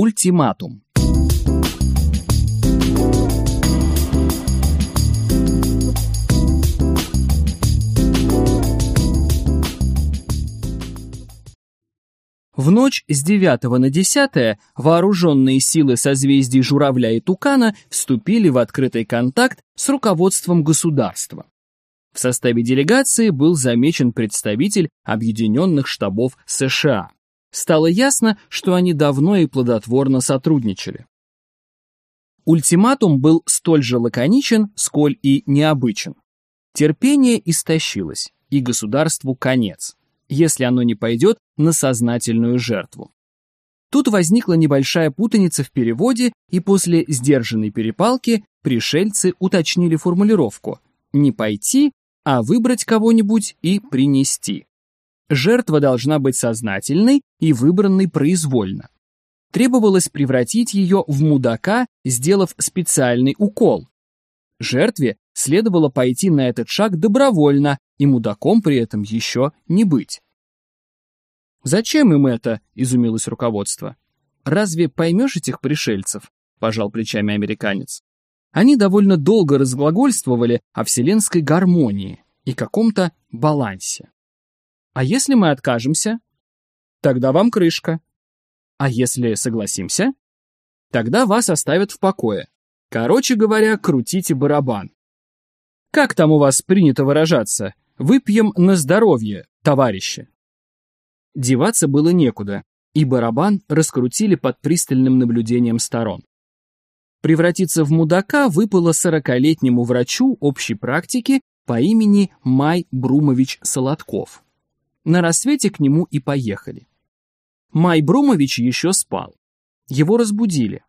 Ультиматум. В ночь с 9 на 10 вооруженные силы созвездий Журавля и Тукана вступили в открытый контакт с руководством государства. В составе делегации был замечен представитель Объединенных штабов США. Стало ясно, что они давно и плодотворно сотрудничали. Ультиматум был столь же лаконичен, сколь и необычен. Терпение истощилось, и государству конец если оно не пойдет на сознательную жертву. Тут возникла небольшая путаница в переводе, и после сдержанной перепалки пришельцы уточнили формулировку «не пойти, а выбрать кого-нибудь и принести». Жертва должна быть сознательной и выбранной произвольно. Требовалось превратить ее в мудака, сделав специальный укол. Жертве следовало пойти на этот шаг добровольно и мудаком при этом еще не быть. «Зачем им это?» — изумилось руководство. «Разве поймешь этих пришельцев?» — пожал плечами американец. Они довольно долго разглагольствовали о вселенской гармонии и каком-то балансе. «А если мы откажемся?» «Тогда вам крышка». «А если согласимся?» «Тогда вас оставят в покое. Короче говоря, крутите барабан». Как там у вас принято выражаться? Выпьем на здоровье, товарищи. Деваться было некуда, и барабан раскрутили под пристальным наблюдением сторон. Превратиться в мудака выпало сорокалетнему врачу общей практики по имени Май Брумович Солодков. На рассвете к нему и поехали. Май Брумович еще спал. Его разбудили.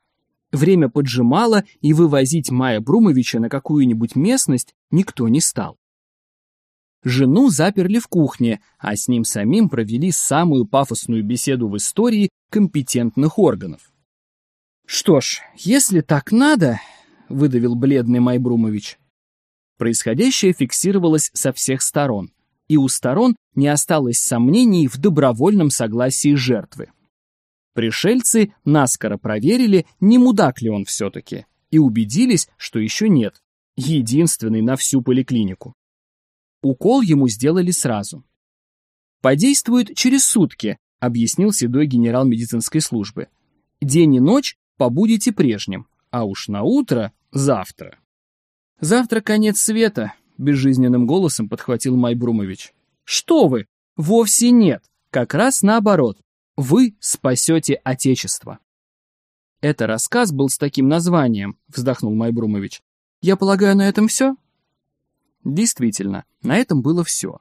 Время поджимало, и вывозить Мая Брумовича на какую-нибудь местность никто не стал. Жену заперли в кухне, а с ним самим провели самую пафосную беседу в истории компетентных органов. «Что ж, если так надо», — выдавил бледный Май Брумович. Происходящее фиксировалось со всех сторон, и у сторон не осталось сомнений в добровольном согласии жертвы. Пришельцы наскоро проверили, не мудак ли он все-таки, и убедились, что еще нет, единственный на всю поликлинику. Укол ему сделали сразу. «Подействует через сутки», — объяснил седой генерал медицинской службы. «День и ночь побудете прежним, а уж на утро — завтра». «Завтра конец света», — безжизненным голосом подхватил Майбрумович. «Что вы? Вовсе нет. Как раз наоборот. Вы спасете Отечество. Это рассказ был с таким названием, вздохнул Майбрумович. Я полагаю, на этом все? Действительно, на этом было все.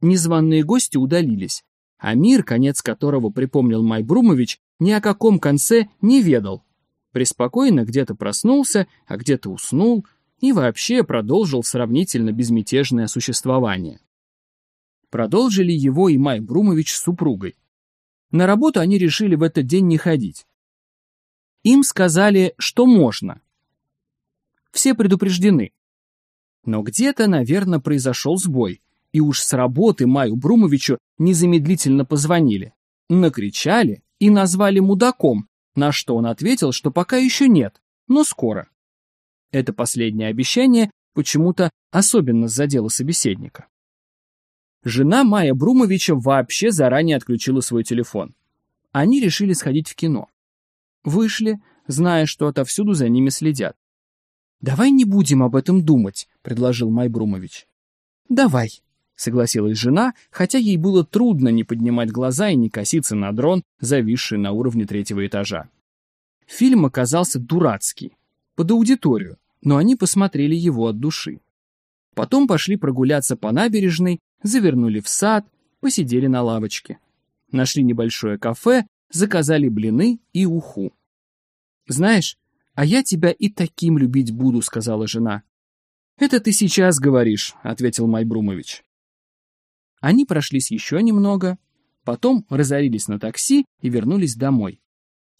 Незваные гости удалились, а мир, конец которого припомнил Майбрумович, ни о каком конце не ведал. Преспокойно где-то проснулся, а где-то уснул и вообще продолжил сравнительно безмятежное существование. Продолжили его и Майбрумович с супругой. На работу они решили в этот день не ходить. Им сказали, что можно. Все предупреждены. Но где-то, наверное, произошел сбой, и уж с работы Маю Брумовичу незамедлительно позвонили, накричали и назвали мудаком, на что он ответил, что пока еще нет, но скоро. Это последнее обещание почему-то особенно задело собеседника. Жена Майя Брумовича вообще заранее отключила свой телефон. Они решили сходить в кино. Вышли, зная, что отовсюду за ними следят. «Давай не будем об этом думать», — предложил Май Брумович. «Давай», — согласилась жена, хотя ей было трудно не поднимать глаза и не коситься на дрон, зависший на уровне третьего этажа. Фильм оказался дурацкий, под аудиторию, но они посмотрели его от души. Потом пошли прогуляться по набережной, завернули в сад, посидели на лавочке. Нашли небольшое кафе, заказали блины и уху. «Знаешь, а я тебя и таким любить буду», — сказала жена. «Это ты сейчас говоришь», — ответил Майбрумович. Они прошлись еще немного, потом разорились на такси и вернулись домой.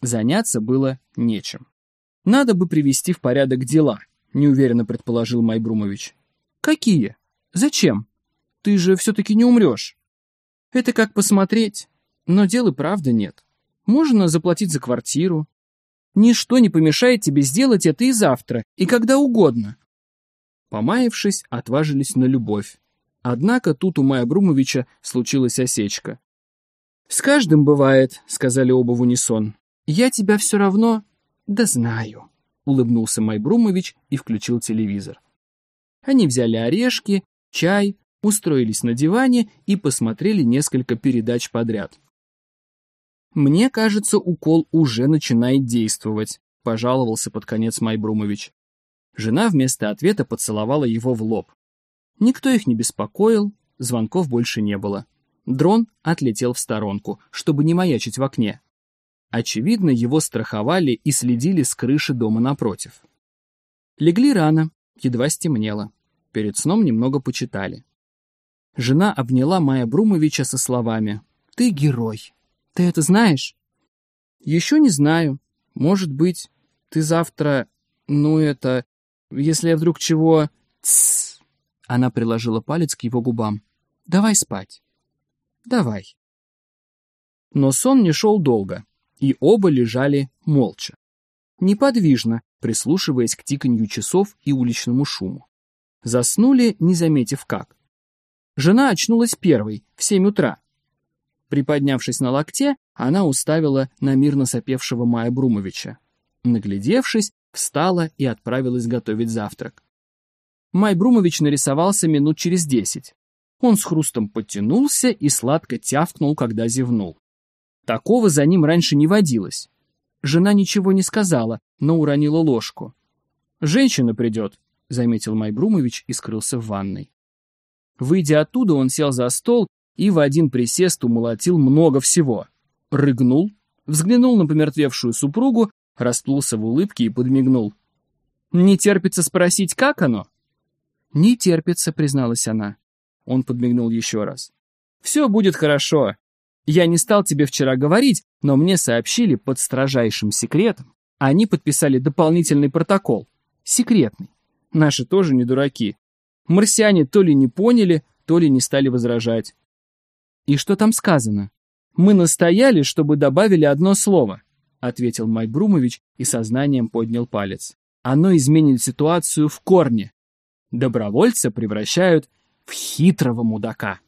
Заняться было нечем. «Надо бы привести в порядок дела», — неуверенно предположил Майбрумович. «Какие? Зачем?» Ты же все-таки не умрешь. Это как посмотреть. Но дел и правда нет. Можно заплатить за квартиру, Ничто не помешает тебе сделать это и завтра, и когда угодно. Помаявшись, отважились на любовь. Однако тут у Мая Брумовича случилась осечка. «С каждым бывает», — сказали оба в унисон. «Я тебя все равно...» «Да знаю», — улыбнулся Май Брумович и включил телевизор. Они взяли орешки, чай, устроились на диване и посмотрели несколько передач подряд. «Мне кажется, укол уже начинает действовать», — пожаловался под конец Майбрумович. Жена вместо ответа поцеловала его в лоб. Никто их не беспокоил, звонков больше не было. Дрон отлетел в сторонку, чтобы не маячить в окне. Очевидно, его страховали и следили с крыши дома напротив. Легли рано, едва стемнело. Перед сном немного почитали. Жена обняла Майя Брумовича со словами «Ты герой. Ты это знаешь?» «Еще не знаю. Может быть, ты завтра... Ну, это... Если я вдруг чего...» «Тссс!» Она приложила палец к его губам. «Давай спать. Давай». Но сон не шел долго, и оба лежали молча. Неподвижно, прислушиваясь к тиканью часов и уличному шуму. Заснули, не заметив как. Жена очнулась первой, в семь утра. Приподнявшись на локте, она уставила на мирно сопевшего Мая Брумовича. Наглядевшись, встала и отправилась готовить завтрак. Май Брумович нарисовался минут через десять. Он с хрустом подтянулся и сладко тявкнул, когда зевнул. Такого за ним раньше не водилось. Жена ничего не сказала, но уронила ложку. «Женщина придет», — заметил Май Брумович и скрылся в ванной. Выйдя оттуда, он сел за стол и в один присест умолотил много всего. Рыгнул, взглянул на помертвевшую супругу, расплылся в улыбке и подмигнул. «Не терпится спросить, как оно?» «Не терпится», — призналась она. Он подмигнул еще раз. «Все будет хорошо. Я не стал тебе вчера говорить, но мне сообщили под строжайшим секретом. Они подписали дополнительный протокол. Секретный. Наши тоже не дураки. Марсиане то ли не поняли, то ли не стали возражать. «И что там сказано?» «Мы настояли, чтобы добавили одно слово», — ответил Майк Брумович и сознанием поднял палец. «Оно изменит ситуацию в корне. Добровольца превращают в хитрого мудака».